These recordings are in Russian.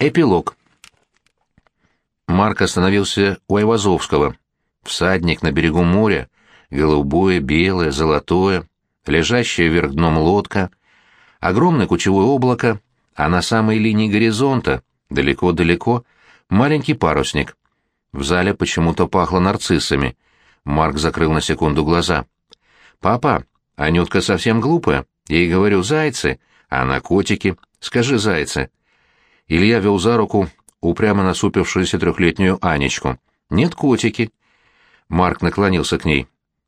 Эпилог. Марк остановился у Айвазовского. Всадник на берегу моря, голубое, белое, золотое, лежащее вверх дном лодка, огромное кучевое облако, а на самой линии горизонта, далеко-далеко, маленький парусник. В зале почему-то пахло нарциссами. Марк закрыл на секунду глаза. «Папа, Анютка совсем глупая. Я ей говорю, зайцы, а она котики. Скажи, зайцы». Илья вел за руку упрямо насупившуюся трехлетнюю Анечку. «Нет, котики». Марк наклонился к ней.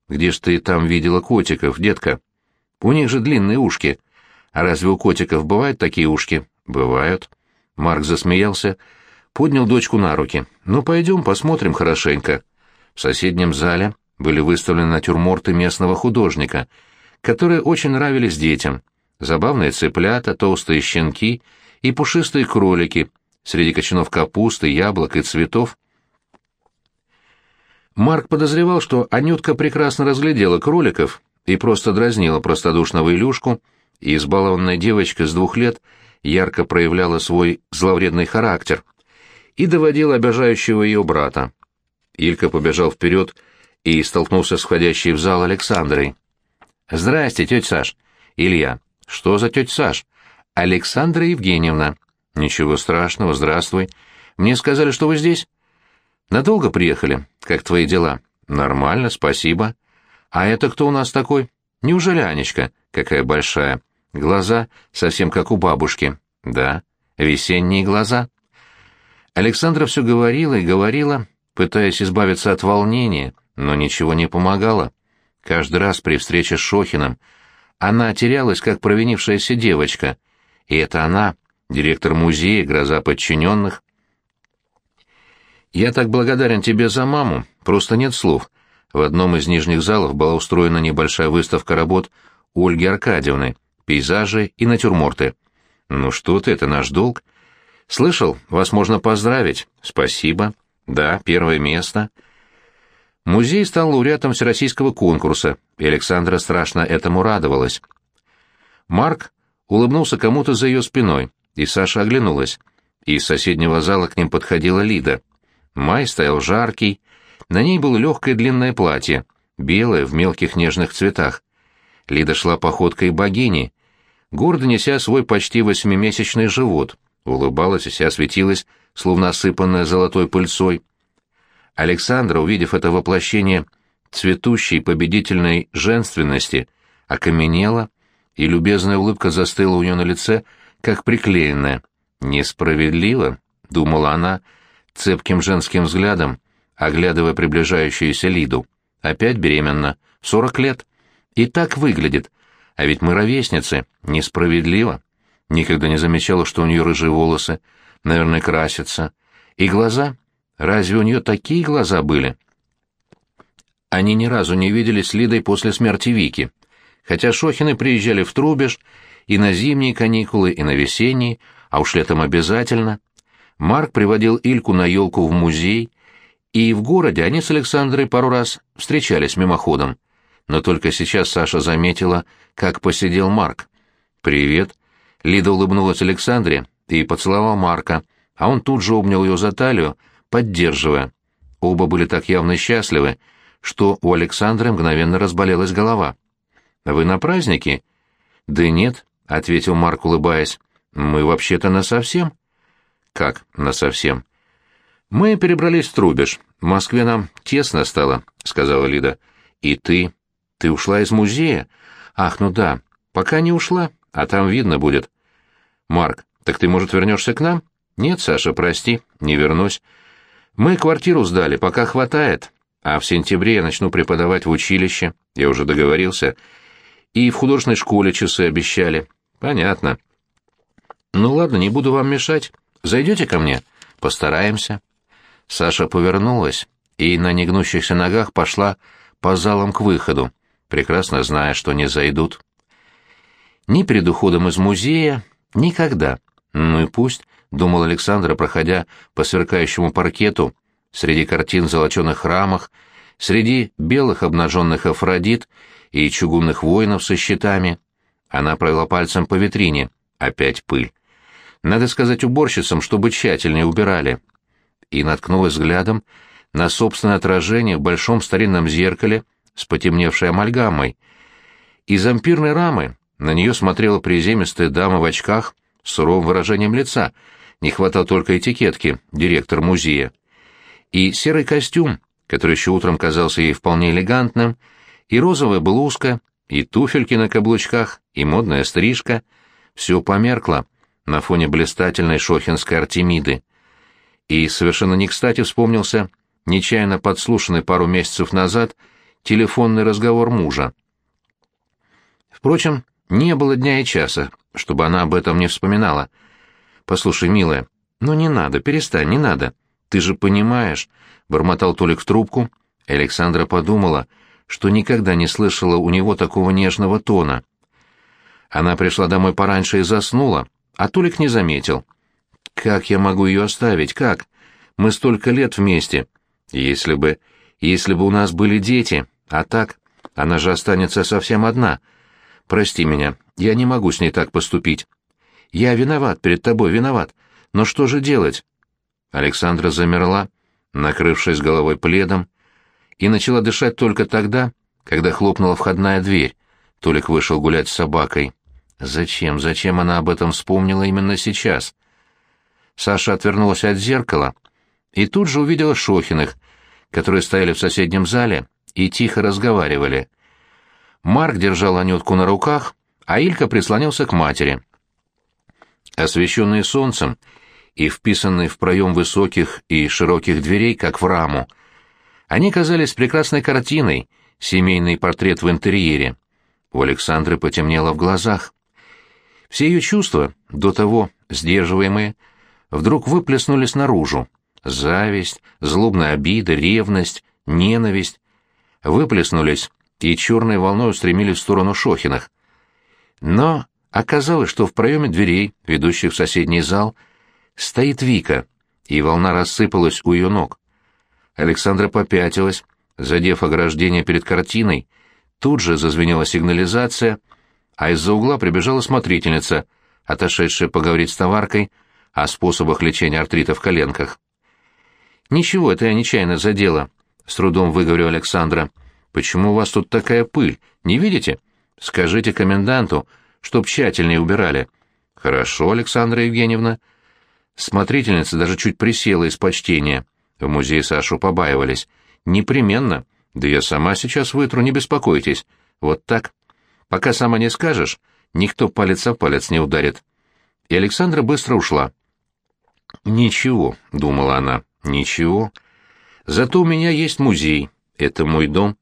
«Где ж ты там видела котиков, детка? У них же длинные ушки. А разве у котиков бывают такие ушки?» «Бывают». Марк засмеялся, поднял дочку на руки. «Ну, пойдем, посмотрим хорошенько». В соседнем зале были выставлены натюрморты местного художника, которые очень нравились детям. Забавные цыплята, толстые щенки и пушистые кролики среди кочанов капусты, яблок и цветов. Марк подозревал, что Анютка прекрасно разглядела кроликов и просто дразнила простодушного Илюшку, и избалованная девочка с двух лет ярко проявляла свой зловредный характер и доводила обижающего ее брата. Илька побежал вперед и столкнулся с входящей в зал Александрой. «Здрасте, тетя Саш!» «Илья». «Что за тетя Саш?» «Александра Евгеньевна». «Ничего страшного, здравствуй. Мне сказали, что вы здесь?» «Надолго приехали? Как твои дела?» «Нормально, спасибо». «А это кто у нас такой?» «Неужели Анечка? Какая большая. Глаза совсем как у бабушки». «Да, весенние глаза». Александра все говорила и говорила, пытаясь избавиться от волнения, но ничего не помогало. Каждый раз при встрече с Шохиным она терялась, как провинившаяся девочка, и это она, директор музея, гроза подчиненных. «Я так благодарен тебе за маму, просто нет слов». В одном из нижних залов была устроена небольшая выставка работ Ольги Аркадьевны, пейзажи и натюрморты. «Ну что ты, это наш долг». «Слышал, вас можно поздравить». «Спасибо». «Да, первое место». Музей стал лауреатом всероссийского конкурса, и Александра страшно этому радовалась. Марк улыбнулся кому-то за ее спиной, и Саша оглянулась. Из соседнего зала к ним подходила Лида. Май стоял жаркий, на ней было легкое длинное платье, белое в мелких нежных цветах. Лида шла походкой богини, гордо неся свой почти восьмимесячный живот, улыбалась и вся светилась, словно осыпанная золотой пыльцой. Александра, увидев это воплощение цветущей победительной женственности, окаменела и любезная улыбка застыла у нее на лице, как приклеенная. «Несправедливо», — думала она, цепким женским взглядом, оглядывая приближающуюся Лиду. «Опять беременна. Сорок лет. И так выглядит. А ведь мы ровесницы. Несправедливо. Никогда не замечала, что у нее рыжие волосы. Наверное, красятся. И глаза. Разве у нее такие глаза были?» Они ни разу не виделись с Лидой после смерти Вики хотя Шохины приезжали в Трубеж и на зимние каникулы, и на весенние, а уж летом обязательно. Марк приводил Ильку на елку в музей, и в городе они с Александрой пару раз встречались мимоходом. Но только сейчас Саша заметила, как посидел Марк. «Привет». Лида улыбнулась Александре и поцеловал Марка, а он тут же обнял ее за талию, поддерживая. Оба были так явно счастливы, что у Александры мгновенно разболелась голова. «Вы на празднике?» «Да нет», — ответил Марк, улыбаясь. «Мы вообще-то насовсем». «Как насовсем?» «Мы перебрались в Трубеж. В Москве нам тесно стало», — сказала Лида. «И ты? Ты ушла из музея?» «Ах, ну да. Пока не ушла, а там видно будет». «Марк, так ты, может, вернешься к нам?» «Нет, Саша, прости, не вернусь. Мы квартиру сдали, пока хватает, а в сентябре я начну преподавать в училище. Я уже договорился». И в художественной школе часы обещали. Понятно. Ну ладно, не буду вам мешать. Зайдете ко мне? Постараемся. Саша повернулась и на негнущихся ногах пошла по залам к выходу, прекрасно зная, что не зайдут. Ни перед уходом из музея, никогда. Ну и пусть, — думал Александр, проходя по сверкающему паркету, среди картин в золоченых рамах, среди белых обнаженных афродит и чугунных воинов со щитами. Она провела пальцем по витрине. Опять пыль. Надо сказать уборщицам, чтобы тщательнее убирали. И наткнулась взглядом на собственное отражение в большом старинном зеркале с потемневшей амальгамой. Из ампирной рамы на нее смотрела приземистая дама в очках с суровым выражением лица, не хватало только этикетки, директор музея. И серый костюм, который еще утром казался ей вполне элегантным, и розовая блузка, и туфельки на каблучках, и модная стрижка — все померкло на фоне блистательной шохинской Артемиды. И совершенно не кстати вспомнился нечаянно подслушанный пару месяцев назад телефонный разговор мужа. Впрочем, не было дня и часа, чтобы она об этом не вспоминала. «Послушай, милая, ну не надо, перестань, не надо. Ты же понимаешь», — бормотал Толик в трубку. Александра подумала, что никогда не слышала у него такого нежного тона. Она пришла домой пораньше и заснула, а Толик не заметил. «Как я могу ее оставить? Как? Мы столько лет вместе. Если бы... Если бы у нас были дети, а так... Она же останется совсем одна. Прости меня, я не могу с ней так поступить. Я виноват перед тобой, виноват. Но что же делать?» Александра замерла, накрывшись головой пледом, и начала дышать только тогда, когда хлопнула входная дверь. Толик вышел гулять с собакой. Зачем, зачем она об этом вспомнила именно сейчас? Саша отвернулась от зеркала и тут же увидела Шохиных, которые стояли в соседнем зале и тихо разговаривали. Марк держал Анютку на руках, а Илька прислонился к матери. Освещенные солнцем и вписанные в проем высоких и широких дверей, как в раму, они казались прекрасной картиной, семейный портрет в интерьере. У Александры потемнело в глазах. Все ее чувства, до того сдерживаемые, вдруг выплеснулись наружу. Зависть, злобная обида, ревность, ненависть выплеснулись и черной волной устремились в сторону Шохиных. Но оказалось, что в проеме дверей, ведущих в соседний зал, стоит Вика, и волна рассыпалась у ее ног. Александра попятилась, задев ограждение перед картиной, тут же зазвенела сигнализация — а из-за угла прибежала смотрительница, отошедшая поговорить с товаркой о способах лечения артрита в коленках. «Ничего, это я нечаянно задела», — с трудом выговорил Александра. «Почему у вас тут такая пыль? Не видите? Скажите коменданту, чтоб тщательнее убирали». «Хорошо, Александра Евгеньевна». Смотрительница даже чуть присела из почтения. В музее Сашу побаивались. «Непременно. Да я сама сейчас вытру, не беспокойтесь. Вот так». Пока сама не скажешь, никто палец о палец не ударит. И Александра быстро ушла. «Ничего», — думала она, — «ничего. Зато у меня есть музей, это мой дом,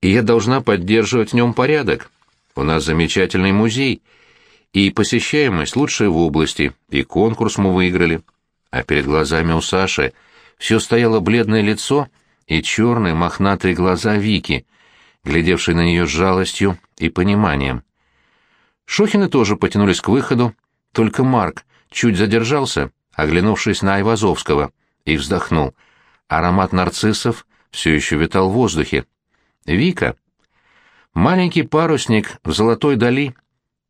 и я должна поддерживать в нем порядок. У нас замечательный музей, и посещаемость лучшая в области, и конкурс мы выиграли. А перед глазами у Саши все стояло бледное лицо и черные мохнатые глаза Вики — глядевший на нее с жалостью и пониманием. Шохины тоже потянулись к выходу, только Марк чуть задержался, оглянувшись на Айвазовского, и вздохнул. Аромат нарциссов все еще витал в воздухе. «Вика!» «Маленький парусник в золотой дали.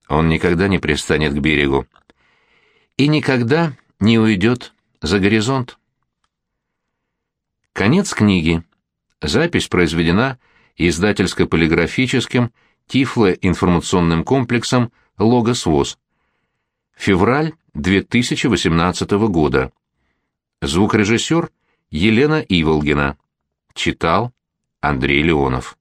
Он никогда не пристанет к берегу. И никогда не уйдет за горизонт». Конец книги. Запись произведена издательско-полиграфическим тифлоинформационным комплексом «Логос ВОЗ». Февраль 2018 года. Звукорежиссер Елена Иволгина. Читал Андрей Леонов.